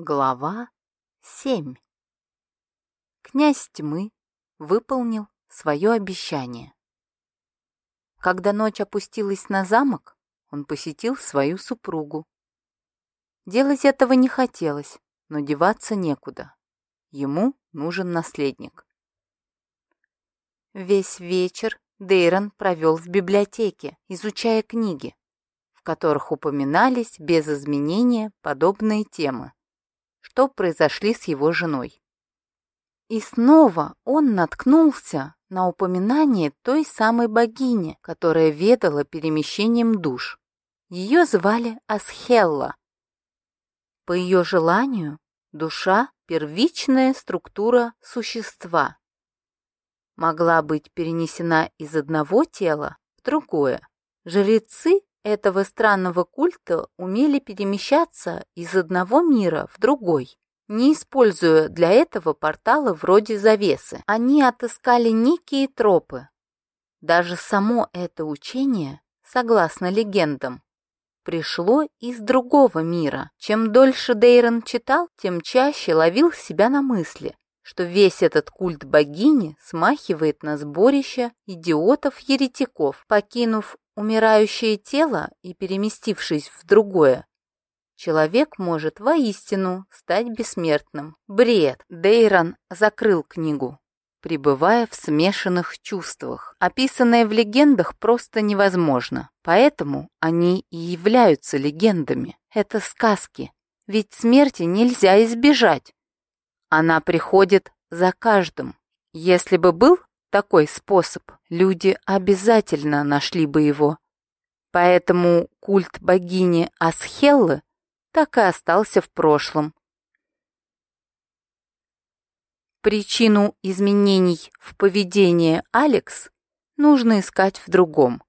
Глава 7 Князь тьмы выполнил свое обещание. Когда ночь опустилась на замок, он посетил свою супругу. Делать этого не хотелось, но деваться некуда. Ему нужен наследник. Весь вечер Дейрон провел в библиотеке, изучая книги, в которых упоминались без изменения подобные темы что произошли с его женой. И снова он наткнулся на упоминание той самой богини, которая ведала перемещением душ. Ее звали Асхелла. По ее желанию, душа — первичная структура существа. Могла быть перенесена из одного тела в другое. Жрецы этого странного культа умели перемещаться из одного мира в другой, не используя для этого портала вроде завесы. Они отыскали некие тропы. Даже само это учение, согласно легендам, пришло из другого мира. Чем дольше Дейрон читал, тем чаще ловил себя на мысли, что весь этот культ богини смахивает на сборище идиотов-еретиков, покинув умирающее тело и переместившись в другое, человек может воистину стать бессмертным. Бред. Дейрон закрыл книгу, пребывая в смешанных чувствах. Описанное в легендах просто невозможно, поэтому они и являются легендами. Это сказки, ведь смерти нельзя избежать. Она приходит за каждым. Если бы был такой способ, люди обязательно нашли бы его. Поэтому культ богини Асхеллы так и остался в прошлом. Причину изменений в поведении Алекс нужно искать в другом.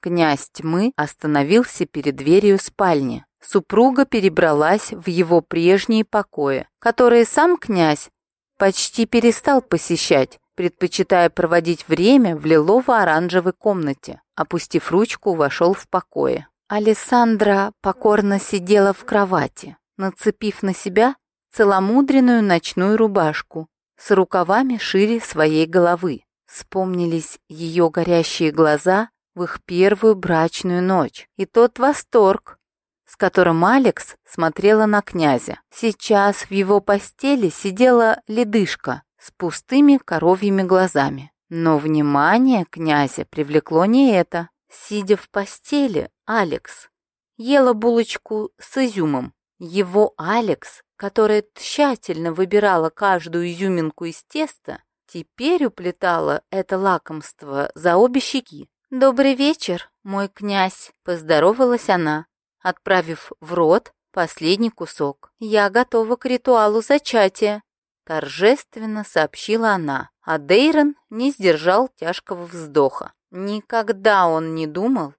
Князь тьмы остановился перед дверью спальни. Супруга перебралась в его прежние покои, которые сам князь почти перестал посещать, предпочитая проводить время в лилово-оранжевой комнате. Опустив ручку, вошел в покое. Алессандра покорно сидела в кровати, нацепив на себя целомудренную ночную рубашку с рукавами шире своей головы. Вспомнились ее горящие глаза в их первую брачную ночь и тот восторг, с которым Алекс смотрела на князя. Сейчас в его постели сидела ледышка с пустыми коровьими глазами. Но внимание князя привлекло не это. Сидя в постели, Алекс ела булочку с изюмом. Его Алекс, которая тщательно выбирала каждую изюминку из теста, теперь уплетала это лакомство за обе щеки. «Добрый вечер, мой князь», — поздоровалась она отправив в рот последний кусок. «Я готова к ритуалу зачатия», — торжественно сообщила она, а Дейрон не сдержал тяжкого вздоха. Никогда он не думал,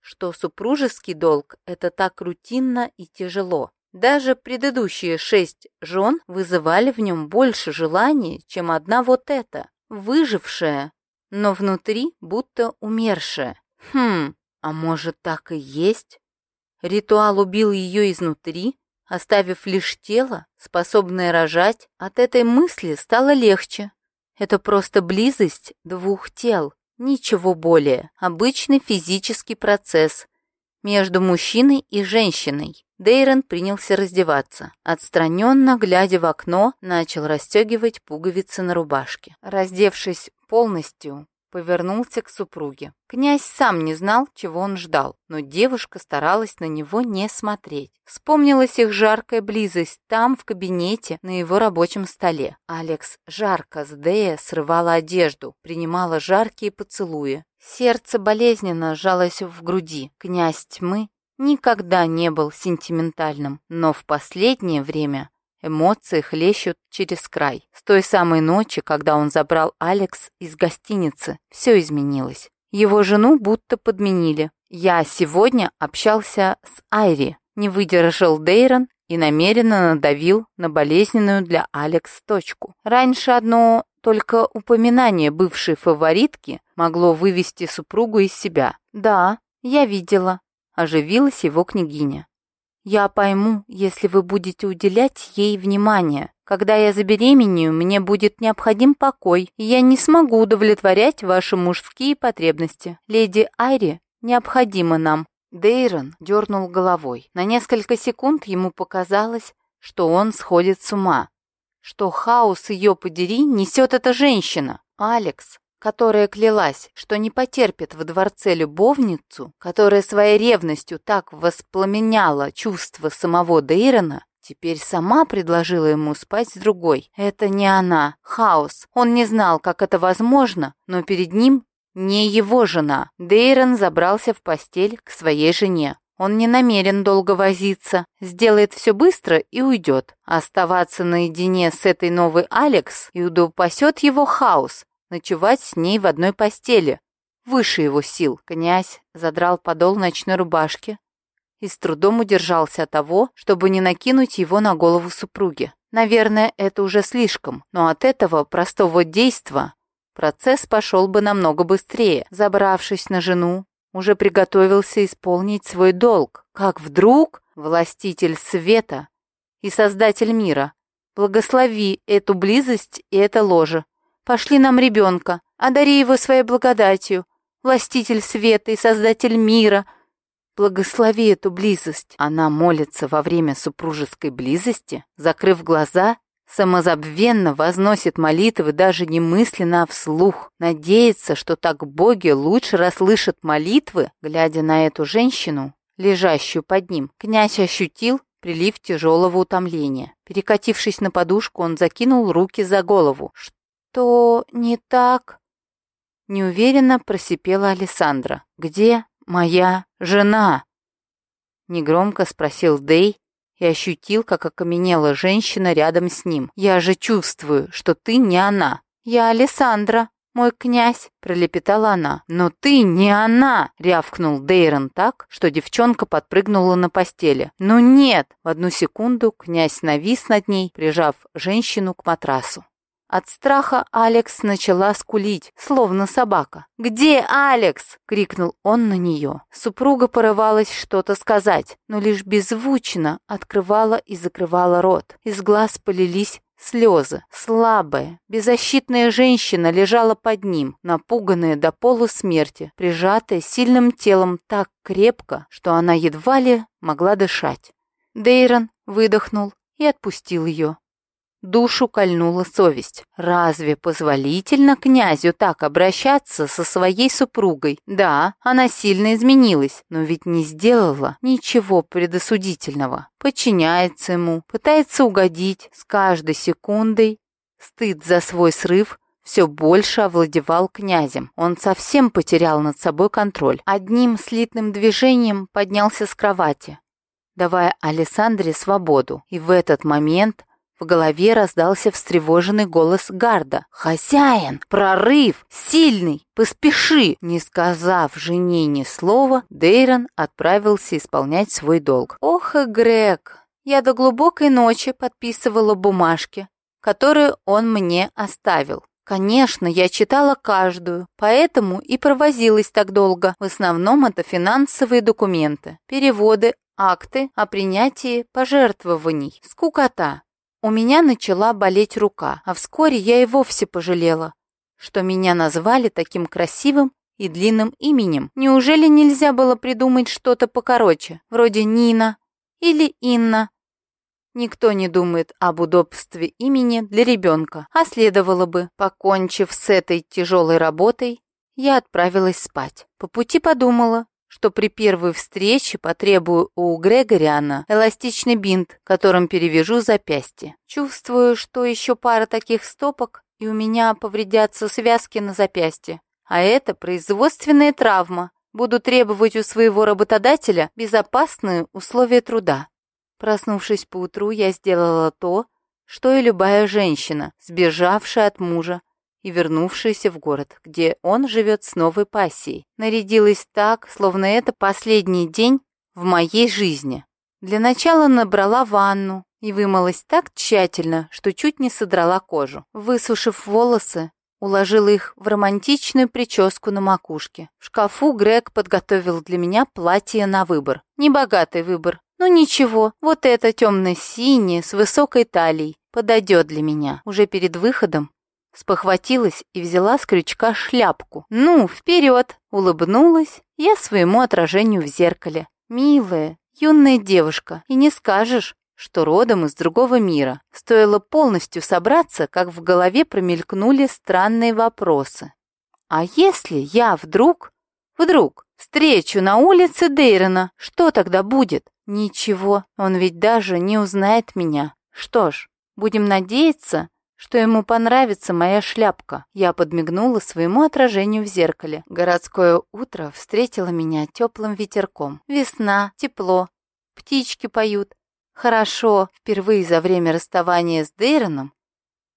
что супружеский долг — это так рутинно и тяжело. Даже предыдущие шесть жен вызывали в нем больше желаний, чем одна вот эта, выжившая, но внутри будто умершая. Хм, а может так и есть? Ритуал убил ее изнутри, оставив лишь тело, способное рожать. От этой мысли стало легче. Это просто близость двух тел, ничего более. Обычный физический процесс между мужчиной и женщиной. Дейрон принялся раздеваться. Отстраненно, глядя в окно, начал расстегивать пуговицы на рубашке. Раздевшись полностью, повернулся к супруге. Князь сам не знал, чего он ждал, но девушка старалась на него не смотреть. Вспомнилась их жаркая близость там, в кабинете, на его рабочем столе. Алекс жарко с Дея срывала одежду, принимала жаркие поцелуи. Сердце болезненно сжалось в груди. Князь тьмы никогда не был сентиментальным, но в последнее время Эмоции хлещут через край. С той самой ночи, когда он забрал Алекс из гостиницы, все изменилось. Его жену будто подменили. Я сегодня общался с Айри. Не выдержал Дейрон и намеренно надавил на болезненную для Алекс точку. Раньше одно только упоминание бывшей фаворитки могло вывести супругу из себя. «Да, я видела», — оживилась его княгиня. Я пойму, если вы будете уделять ей внимание. Когда я забеременею, мне будет необходим покой, и я не смогу удовлетворять ваши мужские потребности. Леди Айри необходима нам». Дейрон дернул головой. На несколько секунд ему показалось, что он сходит с ума. Что хаос ее подери несет эта женщина. Алекс, которая клялась, что не потерпит в дворце любовницу, которая своей ревностью так воспламеняла чувства самого Дейрона, теперь сама предложила ему спать с другой. Это не она, хаос. Он не знал, как это возможно, но перед ним не его жена. Дейрон забрался в постель к своей жене. Он не намерен долго возиться, сделает все быстро и уйдет. Оставаться наедине с этой новой Алекс и удопасет его хаос, ночевать с ней в одной постели. Выше его сил. Князь задрал подол ночной рубашки и с трудом удержался от того, чтобы не накинуть его на голову супруги. Наверное, это уже слишком, но от этого простого действа процесс пошел бы намного быстрее. Забравшись на жену, уже приготовился исполнить свой долг, как вдруг властитель света и создатель мира благослови эту близость и это ложе. Пошли нам ребенка, одари его своей благодатью, властитель света и создатель мира. Благослови эту близость. Она молится во время супружеской близости, закрыв глаза, самозабвенно возносит молитвы даже не мысленно, а вслух. Надеется, что так боги лучше расслышат молитвы, глядя на эту женщину, лежащую под ним. Князь ощутил прилив тяжелого утомления. Перекатившись на подушку, он закинул руки за голову что не так?» Неуверенно просипела Александра. «Где моя жена?» Негромко спросил Дей и ощутил, как окаменела женщина рядом с ним. «Я же чувствую, что ты не она. Я Александра, мой князь», — пролепетала она. «Но ты не она!» — рявкнул Дейрон так, что девчонка подпрыгнула на постели. «Ну нет!» В одну секунду князь навис над ней, прижав женщину к матрасу. От страха Алекс начала скулить, словно собака. «Где Алекс?» — крикнул он на нее. Супруга порывалась что-то сказать, но лишь беззвучно открывала и закрывала рот. Из глаз полились слезы. Слабая, беззащитная женщина лежала под ним, напуганная до полусмерти, прижатая сильным телом так крепко, что она едва ли могла дышать. Дейрон выдохнул и отпустил ее. Душу кольнула совесть. Разве позволительно князю так обращаться со своей супругой? Да, она сильно изменилась, но ведь не сделала ничего предосудительного. Подчиняется ему, пытается угодить с каждой секундой. Стыд за свой срыв все больше овладевал князем. Он совсем потерял над собой контроль. Одним слитным движением поднялся с кровати, давая Александре свободу. И в этот момент в голове раздался встревоженный голос Гарда. «Хозяин! Прорыв! Сильный! Поспеши!» Не сказав жене ни слова, Дейрон отправился исполнять свой долг. «Ох и Грег! Я до глубокой ночи подписывала бумажки, которые он мне оставил. Конечно, я читала каждую, поэтому и провозилась так долго. В основном это финансовые документы, переводы, акты о принятии пожертвований. Скукота. У меня начала болеть рука, а вскоре я и вовсе пожалела, что меня назвали таким красивым и длинным именем. Неужели нельзя было придумать что-то покороче, вроде Нина или Инна? Никто не думает об удобстве имени для ребенка, а следовало бы, покончив с этой тяжелой работой, я отправилась спать. По пути подумала, что при первой встрече потребую у Грегориана эластичный бинт, которым перевяжу запястье. Чувствую, что еще пара таких стопок, и у меня повредятся связки на запястье. А это производственная травма. Буду требовать у своего работодателя безопасные условия труда. Проснувшись поутру, я сделала то, что и любая женщина, сбежавшая от мужа, и вернувшаяся в город, где он живет с новой пассией. Нарядилась так, словно это последний день в моей жизни. Для начала набрала ванну и вымылась так тщательно, что чуть не содрала кожу. Высушив волосы, уложила их в романтичную прическу на макушке. В шкафу Грег подготовил для меня платье на выбор. Небогатый выбор, Ну ничего, вот это темно-синее с высокой талией подойдет для меня. Уже перед выходом спохватилась и взяла с крючка шляпку. Ну, вперед! Улыбнулась я своему отражению в зеркале. Милая, юная девушка, и не скажешь, что родом из другого мира. Стоило полностью собраться, как в голове промелькнули странные вопросы. А если я вдруг, вдруг встречу на улице Дейрона, что тогда будет? Ничего, он ведь даже не узнает меня. Что ж, будем надеяться, что ему понравится моя шляпка. Я подмигнула своему отражению в зеркале. Городское утро встретило меня теплым ветерком. Весна, тепло, птички поют. Хорошо, впервые за время расставания с Дейроном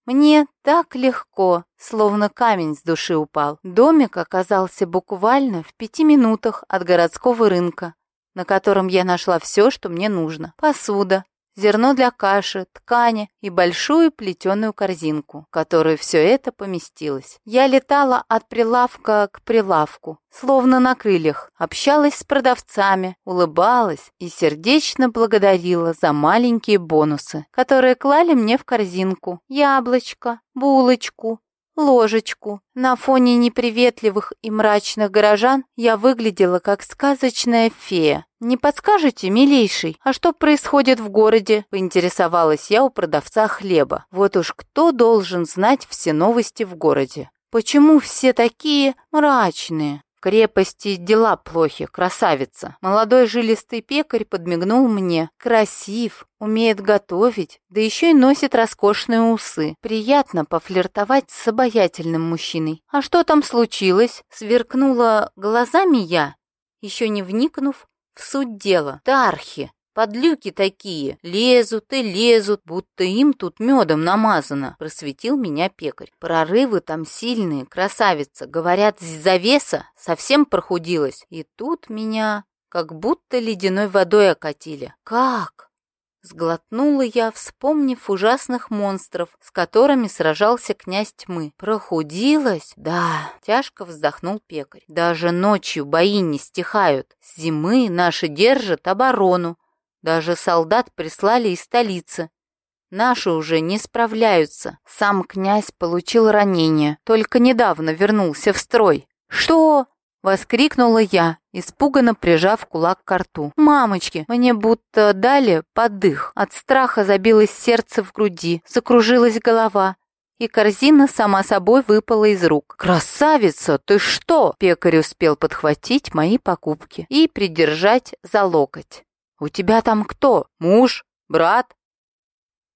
мне так легко, словно камень с души упал. Домик оказался буквально в пяти минутах от городского рынка, на котором я нашла все, что мне нужно. Посуда, зерно для каши, ткани и большую плетеную корзинку, в которую все это поместилось. Я летала от прилавка к прилавку, словно на крыльях, общалась с продавцами, улыбалась и сердечно благодарила за маленькие бонусы, которые клали мне в корзинку. Яблочко, булочку, ложечку. На фоне неприветливых и мрачных горожан я выглядела как сказочная фея. «Не подскажете, милейший, а что происходит в городе?» – поинтересовалась я у продавца хлеба. Вот уж кто должен знать все новости в городе? Почему все такие мрачные? Крепости дела плохи, красавица. Молодой жилистый пекарь подмигнул мне. Красив, умеет готовить, да еще и носит роскошные усы. Приятно пофлиртовать с обаятельным мужчиной. А что там случилось? Сверкнула глазами я, еще не вникнув в суть дела. Тархи, Подлюки такие, лезут и лезут, будто им тут медом намазано, просветил меня пекарь. Прорывы там сильные, красавица, говорят, завеса совсем прохудилась. И тут меня как будто ледяной водой окатили. Как? Сглотнула я, вспомнив ужасных монстров, с которыми сражался князь тьмы. Прохудилась? Да, тяжко вздохнул пекарь. Даже ночью бои не стихают. С зимы наши держат оборону, даже солдат прислали из столицы. Наши уже не справляются. Сам князь получил ранение, только недавно вернулся в строй. «Что?» — воскликнула я, испуганно прижав кулак к рту. «Мамочки, мне будто дали подых. От страха забилось сердце в груди, закружилась голова, и корзина сама собой выпала из рук. «Красавица, ты что?» Пекарь успел подхватить мои покупки и придержать за локоть. «У тебя там кто? Муж? Брат?»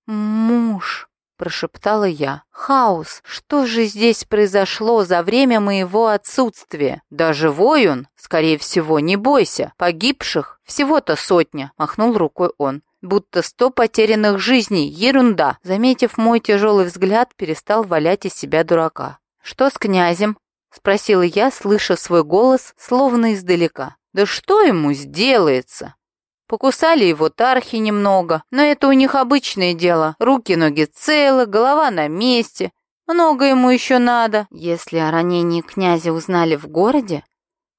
«Муж», — прошептала я. «Хаос! Что же здесь произошло за время моего отсутствия? Да живой он, скорее всего, не бойся. Погибших всего-то сотня», — махнул рукой он. «Будто сто потерянных жизней. Ерунда!» Заметив мой тяжелый взгляд, перестал валять из себя дурака. «Что с князем?» — спросила я, слыша свой голос, словно издалека. «Да что ему сделается?» Покусали его тархи немного, но это у них обычное дело. Руки-ноги целы, голова на месте. Много ему еще надо. Если о ранении князя узнали в городе,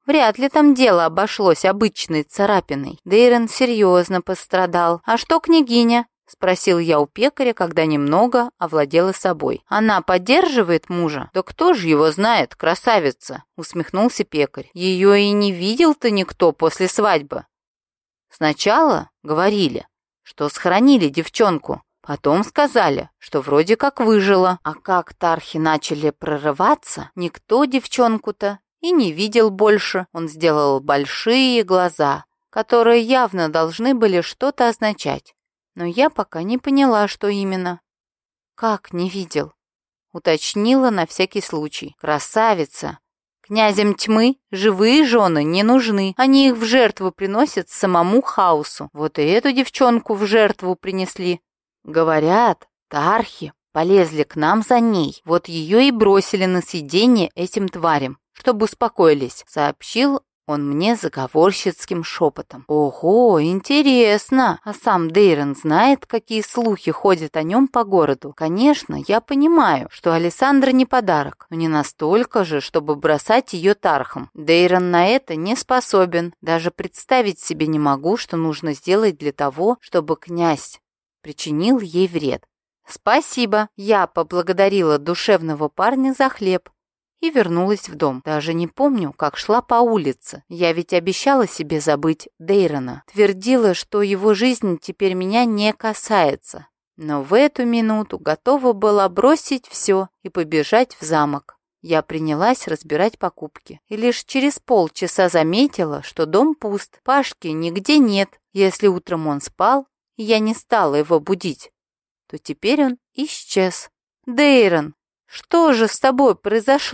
вряд ли там дело обошлось обычной царапиной. Дейрон серьезно пострадал. А что княгиня? Спросил я у пекаря, когда немного овладела собой. «Она поддерживает мужа?» «Да кто же его знает, красавица!» Усмехнулся пекарь. «Ее и не видел-то никто после свадьбы. Сначала говорили, что схоронили девчонку, потом сказали, что вроде как выжила, а как тархи начали прорываться, никто девчонку-то и не видел больше. Он сделал большие глаза, которые явно должны были что-то означать. Но я пока не поняла, что именно. «Как не видел?» Уточнила на всякий случай. «Красавица! Князям тьмы живые жены не нужны, они их в жертву приносят самому хаосу. Вот и эту девчонку в жертву принесли. Говорят, тархи полезли к нам за ней, вот ее и бросили на съедение этим тварям, чтобы успокоились, сообщил он мне заговорщицким шепотом. «Ого, интересно! А сам Дейрон знает, какие слухи ходят о нем по городу? Конечно, я понимаю, что Александра не подарок, но не настолько же, чтобы бросать ее тархом. Дейрон на это не способен. Даже представить себе не могу, что нужно сделать для того, чтобы князь причинил ей вред. «Спасибо!» Я поблагодарила душевного парня за хлеб и вернулась в дом. Даже не помню, как шла по улице. Я ведь обещала себе забыть Дейрона. Твердила, что его жизнь теперь меня не касается. Но в эту минуту готова была бросить все и побежать в замок. Я принялась разбирать покупки. И лишь через полчаса заметила, что дом пуст, Пашки нигде нет. Если утром он спал, и я не стала его будить, то теперь он исчез. Дейрон, что же с тобой произошло?